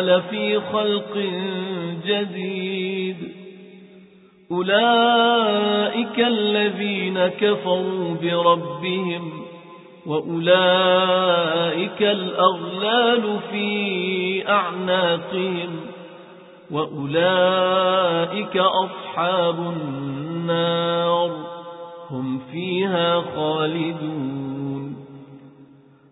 لفي خلق جديد. أولئك الذين كفروا بربهم وأولئك الأغلال في أعناقهم وأولئك أصحاب النار. هم فيها خالدون.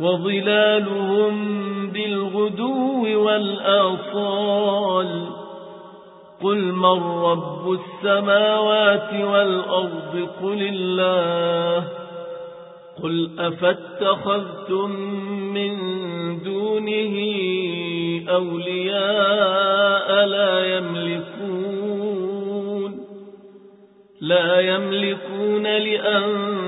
وظلالهم بالغدو والآصال قل من رب السماوات والأرض قل الله قل أفاتخذتم من دونه أولياء لا يملكون لا يملكون لأنفسهم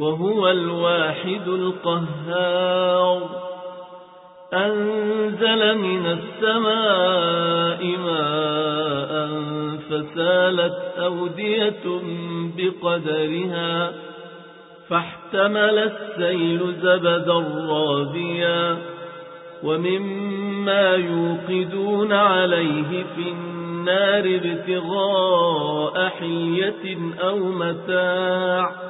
وهو الواحد القهار. أنزل من السماء ماء فسالت أودية بقدرها فاحتمل السيل زبدا رابيا ومما يوقدون عليه في النار ابتغاء حلية أو متاع.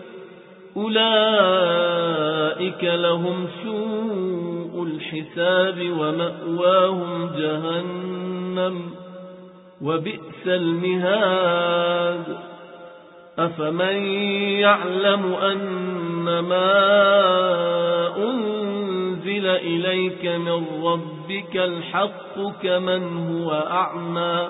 أولئك لهم سوء الحساب ومأواهم جهنم وبئس المهاد أفمن يعلم أن ما أنزل إليك من ربك الحق كمن هو أعمى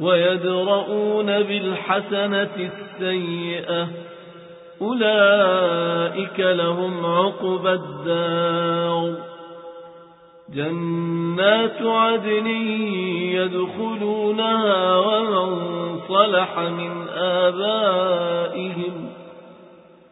ويدرؤون بالحسنة السيئة. أولئك لهم عقب الدار. جنات عدن يدخلونها ومن صلح من آبائهم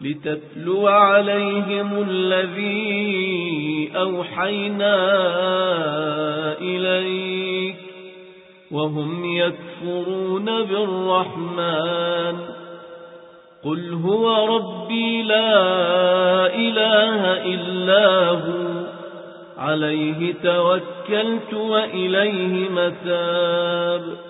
لتتلو عليهم الذي أوحينا إليك وهم يكفرون بالرحمن قل هو ربي لا إله إلا هو عليه توكلت وإليه متاب